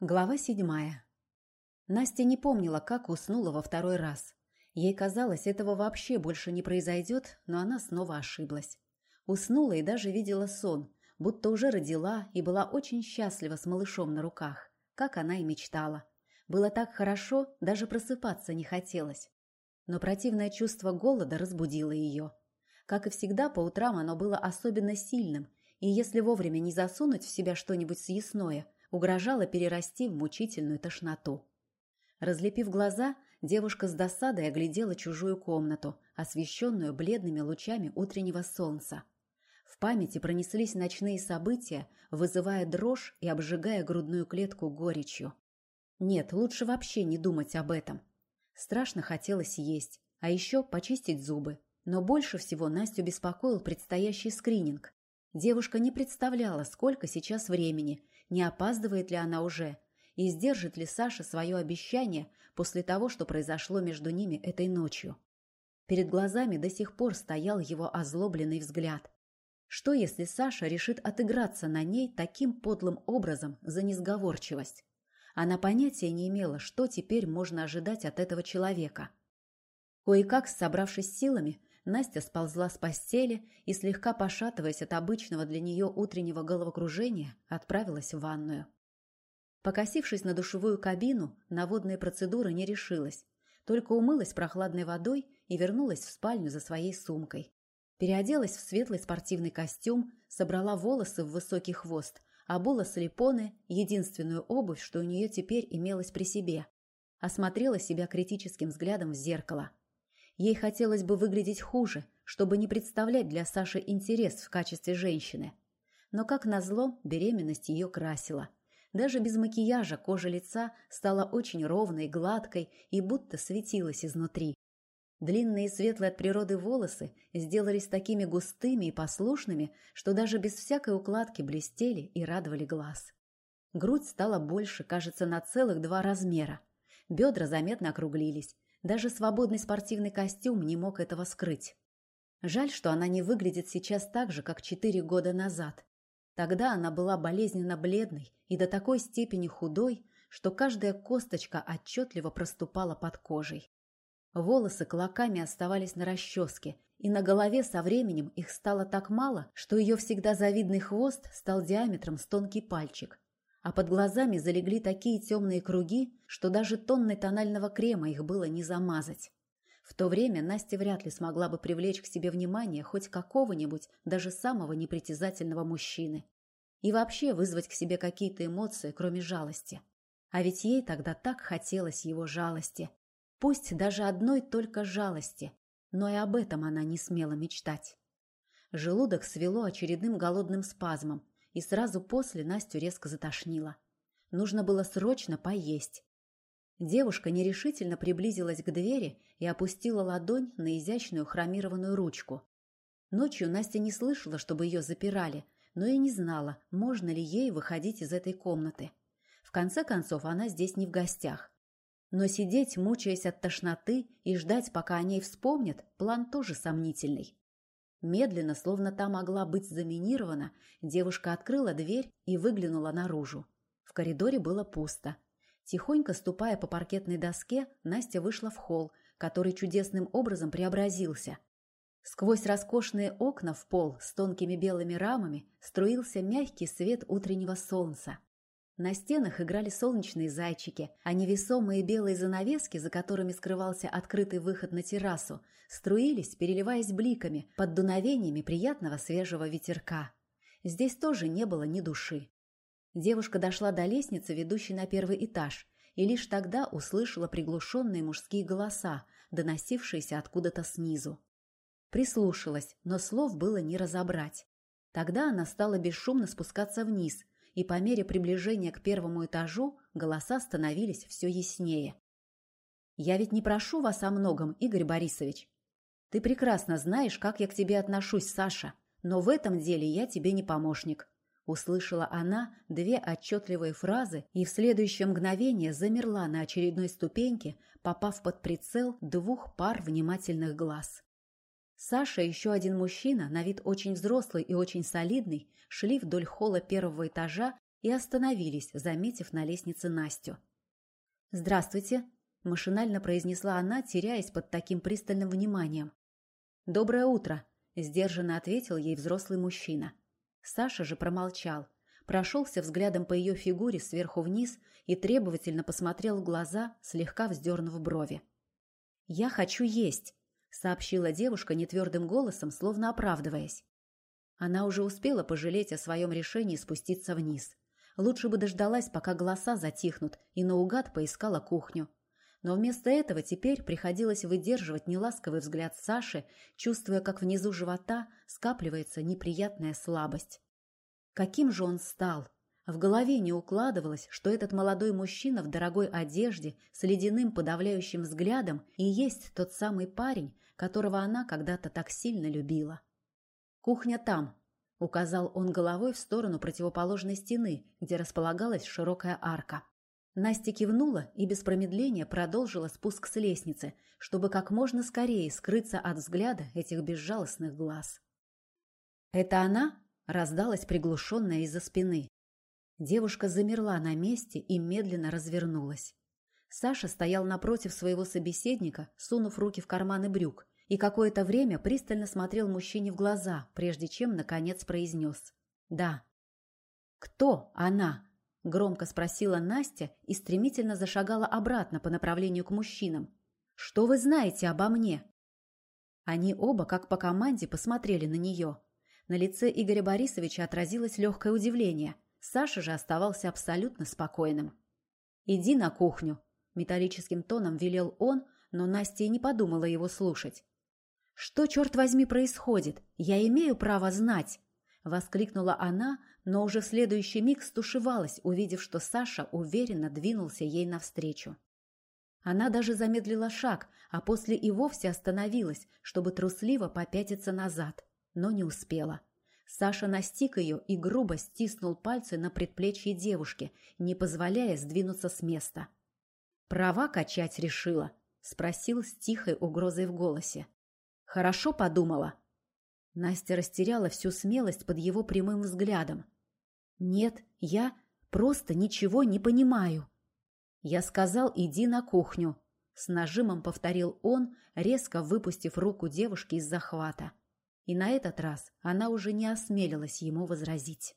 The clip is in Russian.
Глава седьмая. Настя не помнила, как уснула во второй раз. Ей казалось, этого вообще больше не произойдет, но она снова ошиблась. Уснула и даже видела сон, будто уже родила и была очень счастлива с малышом на руках, как она и мечтала. Было так хорошо, даже просыпаться не хотелось. Но противное чувство голода разбудило ее. Как и всегда, по утрам оно было особенно сильным, и если вовремя не засунуть в себя что-нибудь съестное – угрожала перерасти в мучительную тошноту. Разлепив глаза, девушка с досадой оглядела чужую комнату, освещенную бледными лучами утреннего солнца. В памяти пронеслись ночные события, вызывая дрожь и обжигая грудную клетку горечью. Нет, лучше вообще не думать об этом. Страшно хотелось есть, а еще почистить зубы. Но больше всего Настю беспокоил предстоящий скрининг. Девушка не представляла, сколько сейчас времени не опаздывает ли она уже и сдержит ли Саша свое обещание после того, что произошло между ними этой ночью. Перед глазами до сих пор стоял его озлобленный взгляд. Что, если Саша решит отыграться на ней таким подлым образом за несговорчивость? Она понятия не имела, что теперь можно ожидать от этого человека. Кое-как, собравшись силами, Настя сползла с постели и, слегка пошатываясь от обычного для нее утреннего головокружения, отправилась в ванную. Покосившись на душевую кабину, на водные процедуры не решилась, только умылась прохладной водой и вернулась в спальню за своей сумкой. Переоделась в светлый спортивный костюм, собрала волосы в высокий хвост, обула слепоны, единственную обувь, что у нее теперь имелась при себе. Осмотрела себя критическим взглядом в зеркало – Ей хотелось бы выглядеть хуже, чтобы не представлять для Саши интерес в качестве женщины. Но, как назло, беременность ее красила. Даже без макияжа кожа лица стала очень ровной, гладкой и будто светилась изнутри. Длинные светлые от природы волосы сделались такими густыми и послушными, что даже без всякой укладки блестели и радовали глаз. Грудь стала больше, кажется, на целых два размера. Бедра заметно округлились, даже свободный спортивный костюм не мог этого скрыть. Жаль, что она не выглядит сейчас так же, как четыре года назад. Тогда она была болезненно бледной и до такой степени худой, что каждая косточка отчетливо проступала под кожей. Волосы клоками оставались на расческе, и на голове со временем их стало так мало, что ее всегда завидный хвост стал диаметром с тонкий пальчик а под глазами залегли такие темные круги, что даже тонной тонального крема их было не замазать. В то время Настя вряд ли смогла бы привлечь к себе внимание хоть какого-нибудь, даже самого непритязательного мужчины. И вообще вызвать к себе какие-то эмоции, кроме жалости. А ведь ей тогда так хотелось его жалости. Пусть даже одной только жалости, но и об этом она не смела мечтать. Желудок свело очередным голодным спазмом, и сразу после Настю резко затошнило. Нужно было срочно поесть. Девушка нерешительно приблизилась к двери и опустила ладонь на изящную хромированную ручку. Ночью Настя не слышала, чтобы ее запирали, но и не знала, можно ли ей выходить из этой комнаты. В конце концов, она здесь не в гостях. Но сидеть, мучаясь от тошноты, и ждать, пока о ней вспомнят, план тоже сомнительный. Медленно, словно та могла быть заминирована, девушка открыла дверь и выглянула наружу. В коридоре было пусто. Тихонько ступая по паркетной доске, Настя вышла в холл, который чудесным образом преобразился. Сквозь роскошные окна в пол с тонкими белыми рамами струился мягкий свет утреннего солнца. На стенах играли солнечные зайчики, а невесомые белые занавески, за которыми скрывался открытый выход на террасу, струились, переливаясь бликами под дуновениями приятного свежего ветерка. Здесь тоже не было ни души. Девушка дошла до лестницы, ведущей на первый этаж, и лишь тогда услышала приглушенные мужские голоса, доносившиеся откуда-то снизу. Прислушалась, но слов было не разобрать. Тогда она стала бесшумно спускаться вниз, и по мере приближения к первому этажу голоса становились все яснее. «Я ведь не прошу вас о многом, Игорь Борисович. Ты прекрасно знаешь, как я к тебе отношусь, Саша, но в этом деле я тебе не помощник». Услышала она две отчетливые фразы и в следующее мгновение замерла на очередной ступеньке, попав под прицел двух пар внимательных глаз. Саша и еще один мужчина, на вид очень взрослый и очень солидный, шли вдоль холла первого этажа, и остановились, заметив на лестнице Настю. «Здравствуйте», – машинально произнесла она, теряясь под таким пристальным вниманием. «Доброе утро», – сдержанно ответил ей взрослый мужчина. Саша же промолчал, прошелся взглядом по ее фигуре сверху вниз и требовательно посмотрел в глаза, слегка вздернув брови. «Я хочу есть», — сообщила девушка нетвердым голосом, словно оправдываясь. Она уже успела пожалеть о своем решении спуститься вниз. Лучше бы дождалась, пока голоса затихнут, и наугад поискала кухню. Но вместо этого теперь приходилось выдерживать неласковый взгляд Саши, чувствуя, как внизу живота скапливается неприятная слабость. Каким же он стал? В голове не укладывалось, что этот молодой мужчина в дорогой одежде с ледяным подавляющим взглядом и есть тот самый парень, которого она когда-то так сильно любила. «Кухня там», — указал он головой в сторону противоположной стены, где располагалась широкая арка. Настя кивнула и без промедления продолжила спуск с лестницы, чтобы как можно скорее скрыться от взгляда этих безжалостных глаз. «Это она?» — раздалась приглушенная из-за спины. Девушка замерла на месте и медленно развернулась. Саша стоял напротив своего собеседника, сунув руки в карманы брюк, и какое-то время пристально смотрел мужчине в глаза, прежде чем, наконец, произнес «Да». «Кто она?» – громко спросила Настя и стремительно зашагала обратно по направлению к мужчинам. «Что вы знаете обо мне?» Они оба, как по команде, посмотрели на нее. На лице Игоря Борисовича отразилось легкое удивление – Саша же оставался абсолютно спокойным. «Иди на кухню», – металлическим тоном велел он, но Настя не подумала его слушать. «Что, черт возьми, происходит? Я имею право знать!» – воскликнула она, но уже в следующий миг стушевалась, увидев, что Саша уверенно двинулся ей навстречу. Она даже замедлила шаг, а после и вовсе остановилась, чтобы трусливо попятиться назад, но не успела. Саша настиг ее и грубо стиснул пальцы на предплечье девушки, не позволяя сдвинуться с места. «Права качать решила?» – спросил с тихой угрозой в голосе. «Хорошо подумала». Настя растеряла всю смелость под его прямым взглядом. «Нет, я просто ничего не понимаю». «Я сказал, иди на кухню», – с нажимом повторил он, резко выпустив руку девушки из захвата. И на этот раз она уже не осмелилась ему возразить.